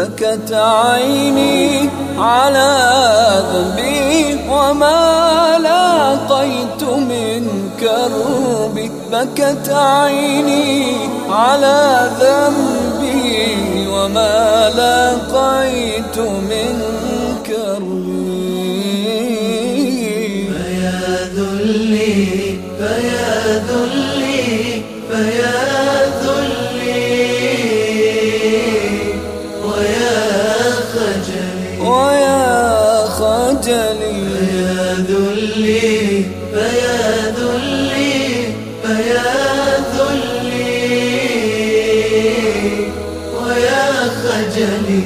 بكت عيني على ذنبي وما لاقيت من كربي بكت عيني على ذنبي وما لاقيت من خجلي فيا ذلي فيا ذلي فيا ذلي ويا خجلي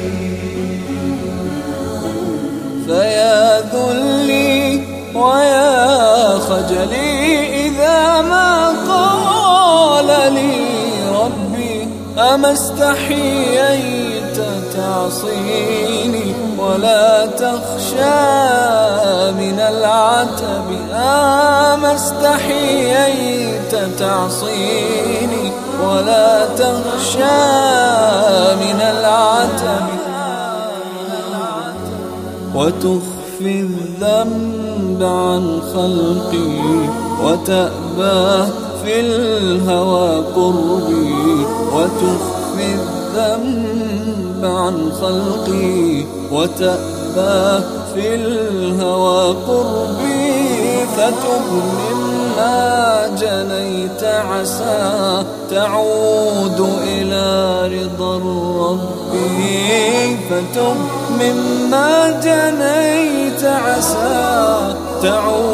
فيا ذلي ويا خجلي إذا ما قال لي ربي أما استحييت تعصيني ولا تخشى من العتب. أما استحييت تعصيني ولا تخشى من العتب. وتخفي الذنب عن خلقي وتأبى في الهوى قربي. وتخفي الذنب عن خلقي وتأبى في الهوى قربي فتب مما جنيت عسى تعود إلى رضا الرب فتب مما جنيت عسى تعود